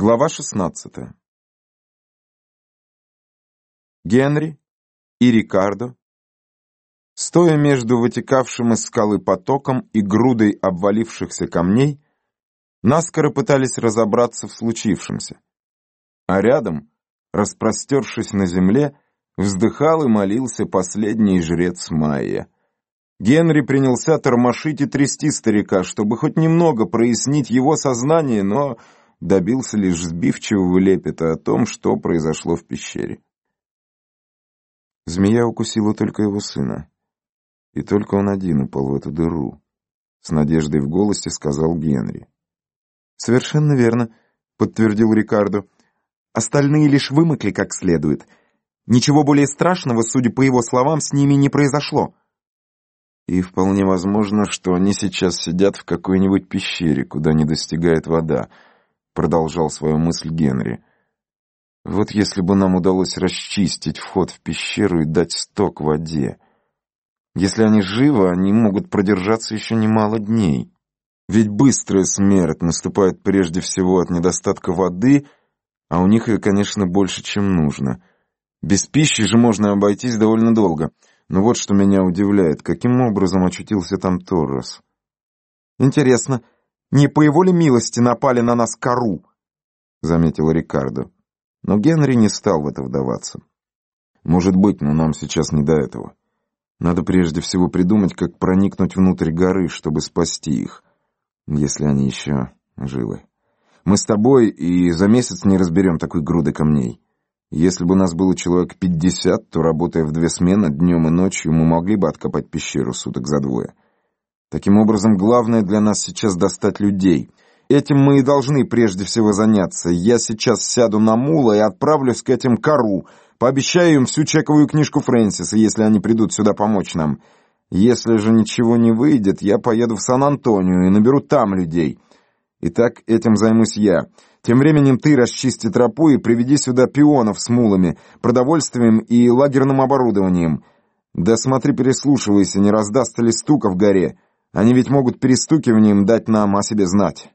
Глава 16. Генри и Рикардо, стоя между вытекавшим из скалы потоком и грудой обвалившихся камней, наскоро пытались разобраться в случившемся. А рядом, распростершись на земле, вздыхал и молился последний жрец Майя. Генри принялся тормошить и трясти старика, чтобы хоть немного прояснить его сознание, но добился лишь сбивчивого лепета о том, что произошло в пещере. Змея укусила только его сына. И только он один упал в эту дыру. С надеждой в голосе сказал Генри. «Совершенно верно», — подтвердил Рикардо. «Остальные лишь вымокли как следует. Ничего более страшного, судя по его словам, с ними не произошло». И вполне возможно, что они сейчас сидят в какой-нибудь пещере, куда не достигает вода, — продолжал свою мысль Генри. Вот если бы нам удалось расчистить вход в пещеру и дать сток воде. Если они живы, они могут продержаться еще немало дней. Ведь быстрая смерть наступает прежде всего от недостатка воды, а у них ее, конечно, больше, чем нужно. Без пищи же можно обойтись довольно долго. Но вот что меня удивляет, каким образом очутился там Торрес? Интересно, не по его ли милости напали на нас кору?» — заметил Рикардо. Но Генри не стал в это вдаваться. «Может быть, но нам сейчас не до этого. Надо прежде всего придумать, как проникнуть внутрь горы, чтобы спасти их, если они еще живы. Мы с тобой и за месяц не разберем такой груды камней. Если бы нас было человек пятьдесят, то, работая в две смены, днем и ночью, мы могли бы откопать пещеру суток за двое». Таким образом, главное для нас сейчас достать людей. Этим мы и должны прежде всего заняться. Я сейчас сяду на мула и отправлюсь к этим кору. Пообещаю им всю чековую книжку Фрэнсиса, если они придут сюда помочь нам. Если же ничего не выйдет, я поеду в Сан-Антонио и наберу там людей. Итак, этим займусь я. Тем временем ты расчисти тропу и приведи сюда пионов с мулами, продовольствием и лагерным оборудованием. Да смотри, переслушивайся, не раздастся ли стука в горе. Они ведь могут перестукиванием дать нам о себе знать.